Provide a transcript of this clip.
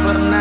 pernah